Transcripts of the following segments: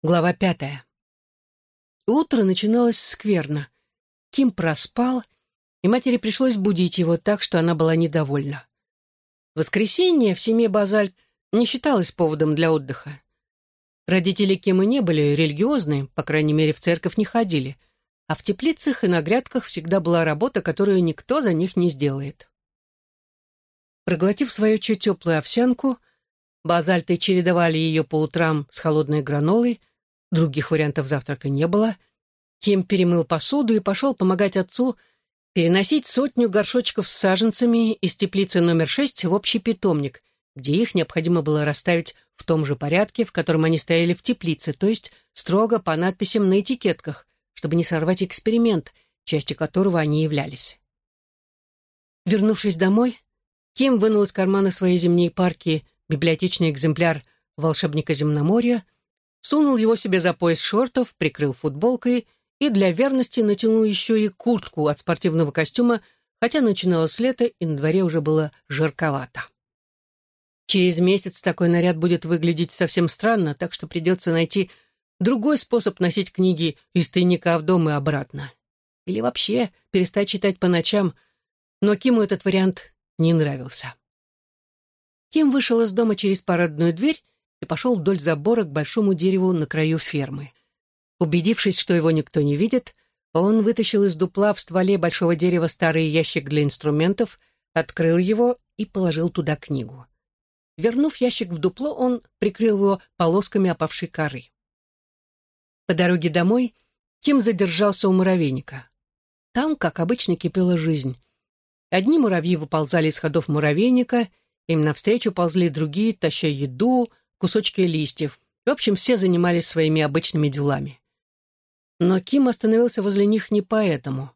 Глава пятая. Утро начиналось скверно. Ким проспал, и матери пришлось будить его так, что она была недовольна. Воскресенье в семье Базаль не считалось поводом для отдыха. Родители Кима не были религиозны, по крайней мере, в церковь не ходили, а в теплицах и на грядках всегда была работа, которую никто за них не сделает. Проглотив свою чуть теплую овсянку, базальты чередовали ее по утрам с холодной гранолой, Других вариантов завтрака не было. Ким перемыл посуду и пошел помогать отцу переносить сотню горшочков с саженцами из теплицы номер шесть в общий питомник, где их необходимо было расставить в том же порядке, в котором они стояли в теплице, то есть строго по надписям на этикетках, чтобы не сорвать эксперимент, частью которого они являлись. Вернувшись домой, Ким вынул из кармана своей зимней парки библиотечный экземпляр «Волшебника земноморья», сунул его себе за пояс шортов, прикрыл футболкой и для верности натянул еще и куртку от спортивного костюма, хотя начиналось лето, и на дворе уже было жарковато. Через месяц такой наряд будет выглядеть совсем странно, так что придется найти другой способ носить книги из тайника в дом и обратно. Или вообще перестать читать по ночам, но Киму этот вариант не нравился. Ким вышел из дома через парадную дверь и пошел вдоль забора к большому дереву на краю фермы. Убедившись, что его никто не видит, он вытащил из дупла в стволе большого дерева старый ящик для инструментов, открыл его и положил туда книгу. Вернув ящик в дупло, он прикрыл его полосками опавшей коры. По дороге домой Ким задержался у муравейника. Там, как обычно, кипела жизнь. Одни муравьи выползали из ходов муравейника, им навстречу ползли другие, таща еду, кусочки листьев. В общем, все занимались своими обычными делами. Но Ким остановился возле них не поэтому.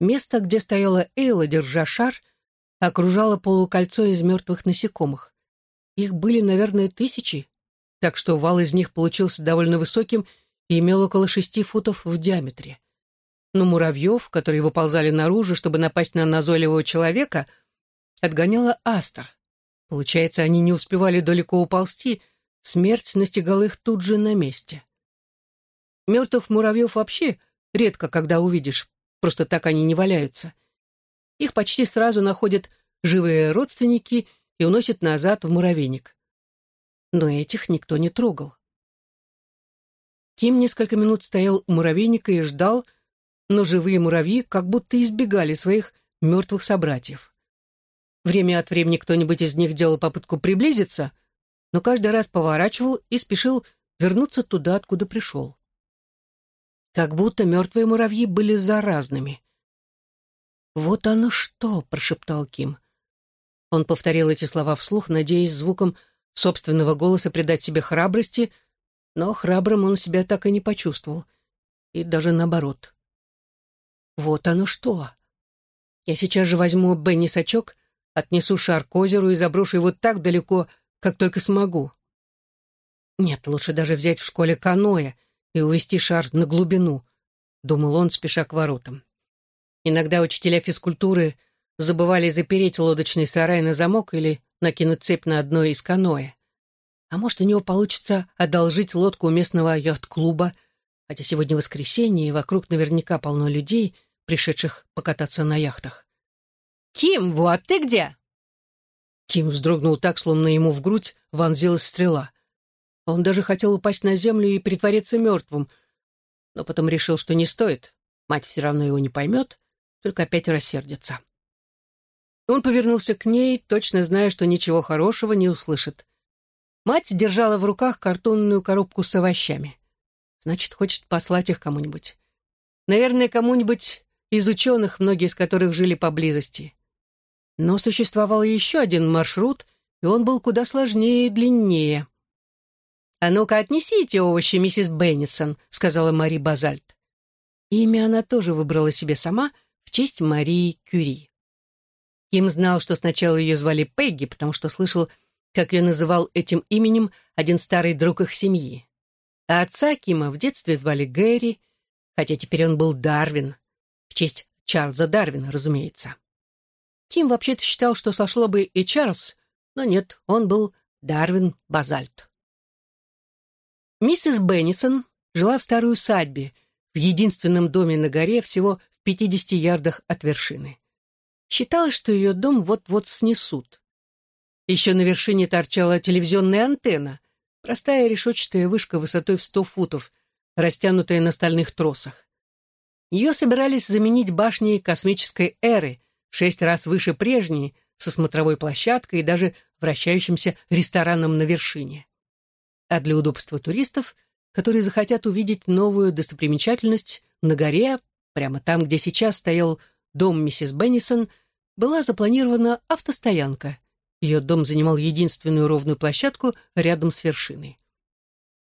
Место, где стояла Эйла, держа шар, окружало полукольцо из мертвых насекомых. Их были, наверное, тысячи, так что вал из них получился довольно высоким и имел около шести футов в диаметре. Но муравьев, которые выползали наружу, чтобы напасть на назойливого человека, отгоняла астер. Получается, они не успевали далеко уползти, смерть настигала их тут же на месте. Мертвых муравьев вообще редко когда увидишь, просто так они не валяются. Их почти сразу находят живые родственники и уносят назад в муравейник. Но этих никто не трогал. Ким несколько минут стоял у муравейника и ждал, но живые муравьи как будто избегали своих мертвых собратьев. Время от времени кто-нибудь из них делал попытку приблизиться, но каждый раз поворачивал и спешил вернуться туда, откуда пришел. Как будто мертвые муравьи были заразными. «Вот оно что!» — прошептал Ким. Он повторил эти слова вслух, надеясь звуком собственного голоса придать себе храбрости, но храбрым он себя так и не почувствовал. И даже наоборот. «Вот оно что!» Я сейчас же возьму Бенни сачок Отнесу шар к озеру и заброшу его так далеко, как только смогу. Нет, лучше даже взять в школе каноэ и увести шар на глубину, думал он, спеша к воротам. Иногда учителя физкультуры забывали запереть лодочный сарай на замок или накинуть цепь на одно из каноэ. А может, у него получится одолжить лодку у местного яхт-клуба, хотя сегодня воскресенье, и вокруг наверняка полно людей, пришедших покататься на яхтах. «Ким, вот ты где?» Ким вздрогнул так, словно ему в грудь вонзилась стрела. Он даже хотел упасть на землю и притвориться мертвым, но потом решил, что не стоит. Мать все равно его не поймет, только опять рассердится. Он повернулся к ней, точно зная, что ничего хорошего не услышит. Мать держала в руках картонную коробку с овощами. Значит, хочет послать их кому-нибудь. Наверное, кому-нибудь из ученых, многие из которых жили поблизости. Но существовал еще один маршрут, и он был куда сложнее и длиннее. «А ну-ка, отнесите овощи, миссис Беннисон», — сказала Мари Базальт. Имя она тоже выбрала себе сама в честь Марии Кюри. Ким знал, что сначала ее звали Пегги, потому что слышал, как ее называл этим именем один старый друг их семьи. А отца Кима в детстве звали Гэри, хотя теперь он был Дарвин, в честь Чарльза Дарвина, разумеется. Ким вообще-то считал, что сошло бы и Чарльз, но нет, он был Дарвин Базальт. Миссис Беннисон жила в старой усадьбе, в единственном доме на горе всего в 50 ярдах от вершины. Считалось, что ее дом вот-вот снесут. Еще на вершине торчала телевизионная антенна, простая решетчатая вышка высотой в 100 футов, растянутая на стальных тросах. Ее собирались заменить башней космической эры, в шесть раз выше прежней, со смотровой площадкой и даже вращающимся рестораном на вершине. А для удобства туристов, которые захотят увидеть новую достопримечательность на горе, прямо там, где сейчас стоял дом миссис Беннисон, была запланирована автостоянка. Ее дом занимал единственную ровную площадку рядом с вершиной.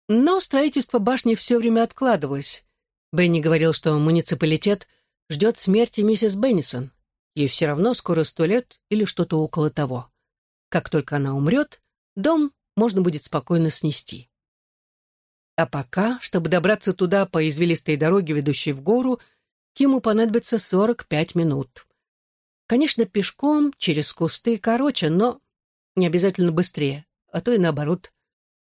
Но строительство башни все время откладывалось. Бенни говорил, что муниципалитет ждет смерти миссис Беннисон. Ей все равно скоро сто лет или что-то около того. Как только она умрет, дом можно будет спокойно снести. А пока, чтобы добраться туда по извилистой дороге, ведущей в гору, Киму понадобится 45 минут. Конечно, пешком, через кусты короче, но не обязательно быстрее, а то и наоборот.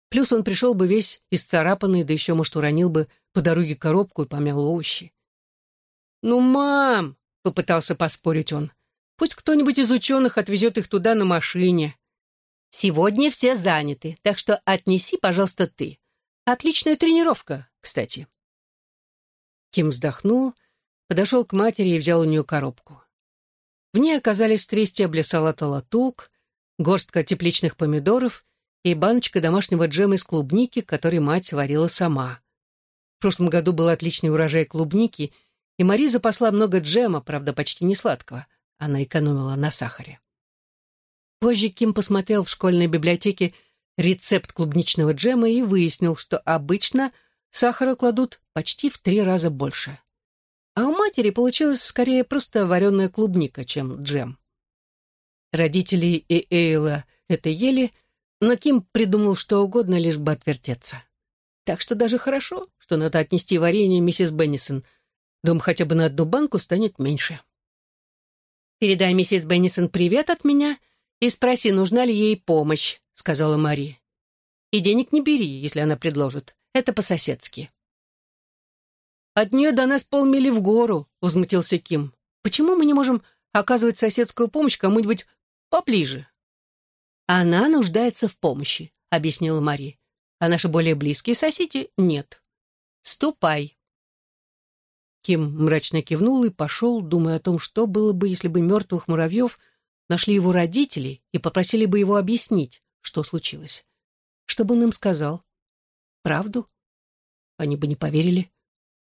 Плюс он пришел бы весь исцарапанный, да еще, может, уронил бы по дороге коробку и помял овощи. «Ну, мам!» — попытался поспорить он. «Пусть кто-нибудь из ученых отвезет их туда на машине. Сегодня все заняты, так что отнеси, пожалуйста, ты. Отличная тренировка, кстати». Ким вздохнул, подошел к матери и взял у нее коробку. В ней оказались три стебля салата латук, горстка тепличных помидоров и баночка домашнего джема из клубники, который мать варила сама. В прошлом году был отличный урожай клубники, и Мари запасла много джема, правда, почти не сладкого. Она экономила на сахаре. Позже Ким посмотрел в школьной библиотеке рецепт клубничного джема и выяснил, что обычно сахара кладут почти в три раза больше. А у матери получилось скорее просто вареная клубника, чем джем. Родители и Эйла это ели, но Ким придумал что угодно, лишь бы отвертеться. Так что даже хорошо, что надо отнести варенье миссис Беннисон. Дом хотя бы на одну банку станет меньше. «Передай миссис Беннисон привет от меня и спроси, нужна ли ей помощь», — сказала Мари. «И денег не бери, если она предложит. Это по-соседски». «От нее до нас полмили в гору», — возмутился Ким. «Почему мы не можем оказывать соседскую помощь кому-нибудь поближе?» «Она нуждается в помощи», — объяснила Мари. «А наши более близкие соседи — нет. Ступай». Ким мрачно кивнул и пошел, думая о том, что было бы, если бы мертвых муравьев нашли его родители и попросили бы его объяснить, что случилось. Что бы он им сказал? Правду? Они бы не поверили.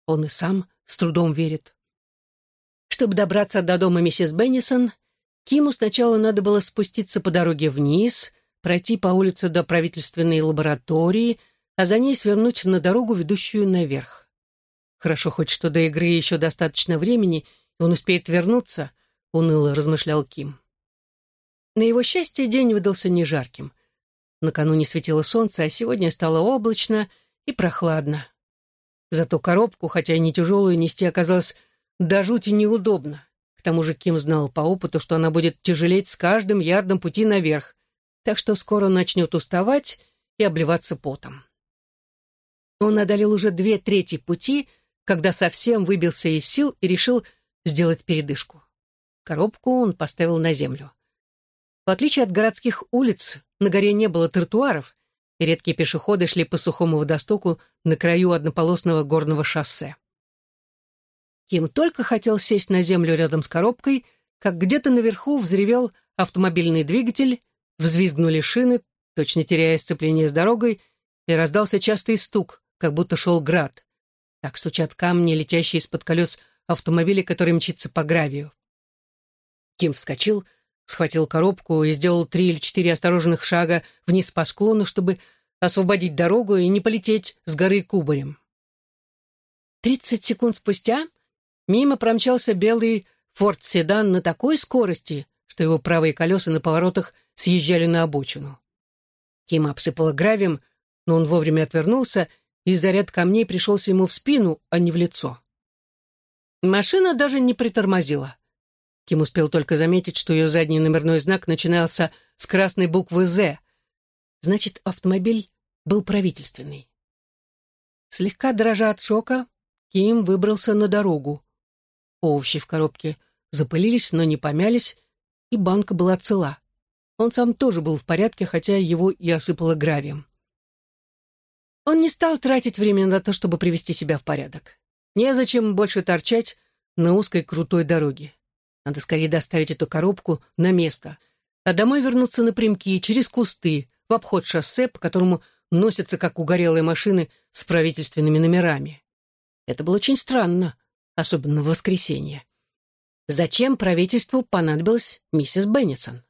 Он и сам с трудом верит. Чтобы добраться до дома миссис Беннисон, Киму сначала надо было спуститься по дороге вниз, пройти по улице до правительственной лаборатории, а за ней свернуть на дорогу, ведущую наверх. Хорошо хоть что до игры еще достаточно времени, и он успеет вернуться, — уныло размышлял Ким. На его счастье день выдался не жарким. Накануне светило солнце, а сегодня стало облачно и прохладно. Зато коробку, хотя и не тяжелую, нести оказалось до жути неудобно. К тому же Ким знал по опыту, что она будет тяжелеть с каждым ярдом пути наверх, так что скоро начнет уставать и обливаться потом. Он одолел уже две трети пути, когда совсем выбился из сил и решил сделать передышку. Коробку он поставил на землю. В отличие от городских улиц, на горе не было тротуаров, и редкие пешеходы шли по сухому водостоку на краю однополосного горного шоссе. Ким только хотел сесть на землю рядом с коробкой, как где-то наверху взревел автомобильный двигатель, взвизгнули шины, точно теряя сцепление с дорогой, и раздался частый стук, как будто шел град. Так стучат камни, летящие из-под колес автомобиля, который мчится по гравию. Ким вскочил, схватил коробку и сделал три или четыре осторожных шага вниз по склону, чтобы освободить дорогу и не полететь с горы кубарем. Тридцать секунд спустя мимо промчался белый форт-седан на такой скорости, что его правые колеса на поворотах съезжали на обочину. Кима обсыпала гравием, но он вовремя отвернулся, и заряд камней пришелся ему в спину, а не в лицо. Машина даже не притормозила. Ким успел только заметить, что ее задний номерной знак начинался с красной буквы «З». Значит, автомобиль был правительственный. Слегка дрожа от шока, Ким выбрался на дорогу. Овощи в коробке запылились, но не помялись, и банка была цела. Он сам тоже был в порядке, хотя его и осыпало гравием. Он не стал тратить время на то, чтобы привести себя в порядок. Незачем больше торчать на узкой крутой дороге. Надо скорее доставить эту коробку на место, а домой вернуться напрямки, через кусты, в обход шоссе, по которому носятся, как угорелые машины, с правительственными номерами. Это было очень странно, особенно в воскресенье. Зачем правительству понадобилась миссис Беннисон?